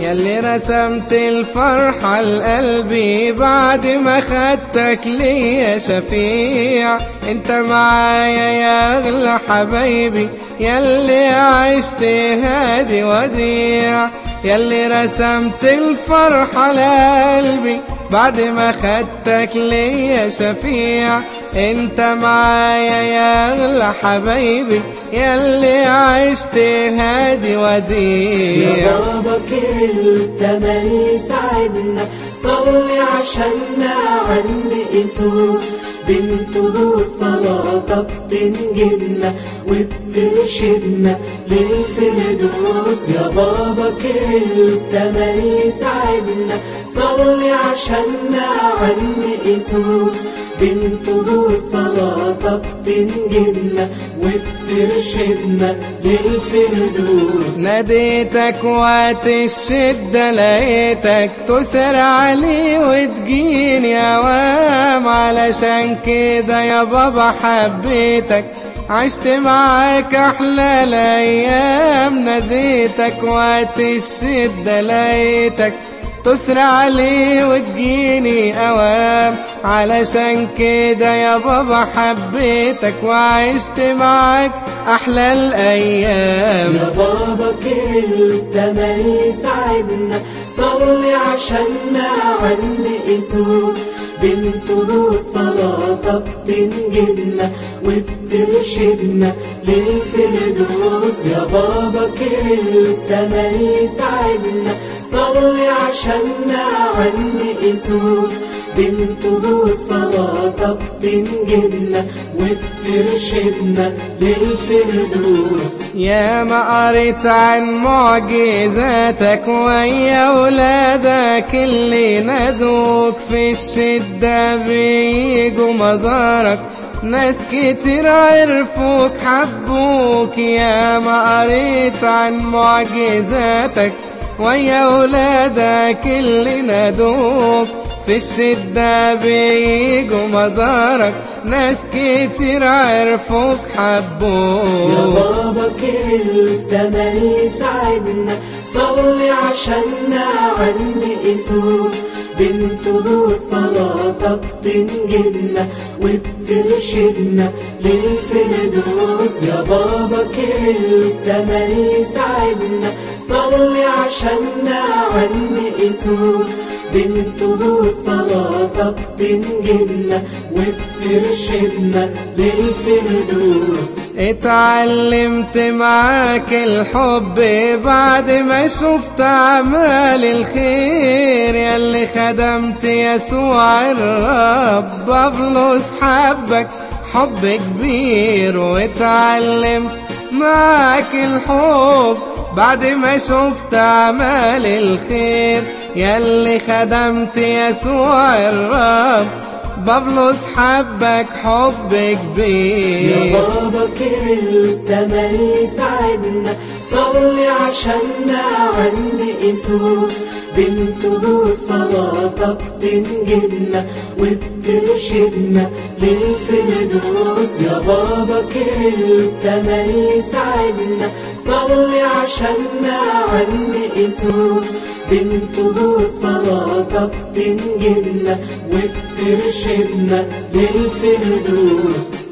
يلي رسمت الفرحة لقلبي بعد ما خدتك ليا شفيع. انت معايا يا أغلى حبايبي يلي عشت هادي وديع. يلي رسمت الفرحة لقلبي بعد ما خدتك ليا شفيع. انت معايا يا اغلى حبايبي يلي عشت هادي وديع. يا بابا كيرلس تملي ساعدنا صلي عشاننا عند إيسوس. بنته صلاتك تنجدنا وبترشدنا للفردوس. يا بابا كيرلس تملي ساعدنا صلي عشاننا عند إيسوس. بنته صلاتك تنجدنا وبترشدنا للفردوس. ناديتك وقت الشدة لقيتك تسرع لي وتجيني اوام علشان كده يا بابا حبيتك عشت معاك أحلى الأيام ناديتك وقت الشدة لقيتك. تسرع لي وتجيني أوام علشان كده يا بابا حبيتك وعشت معاك أحلى الأيام. يا بابا كيرلس تملي ساعدنا صلي عشاننا عند إيسوس بنته صلاتك تنجدنا وبترشدنا للفردوس يا بابا كيرلس تملي ساعدنا صلي عشاننا عند إيسوس بنته صلاتك تنجدنا وبترشدنا للفردوس. يا ما قريت عن معجزاتك ويا ولادك اللي نادوك في الشدة بيجوا مزارك. ناس كتير عرفوك حبوك. يا ما قريت عن معجزاتك ويا ولادك اللي نادوك في الشدة بيجوا مزارك ناس كتير عرفوك يا حبوك بابا كيرلس تملي ساعدنا صلي عشاننا عند إيسوس بنته صلاتك تنجدنا وبترشدنا للفردوس. يا بابا كيرلس تملي ساعدنا صلي عشاننا عند إيسوس بنته صلاتك تنجدنا وبترشدنا للفردوس. اتعلمت معاك الحب بعد ما شفت أعمال الخير. ياللي خدمت يسوع الرب افلس حبك حب كبير. واتعلمت معاك الحب بعد ما شفت أعمال الخير. ياللي خدمت يسوع الرب. بفلس حبك حب يا كبير بابا كيرلس تملي ساعدنا. صلي عشاننا عند إيسوس. بنته صلاتك تنجدنا وبترشدنا للفردوس. يا بابا كيرلس تملي ساعدنا. صلي عشاننا عند إيسوس. بنته صلاتك تنجدنا وبترشدنا للفردوس.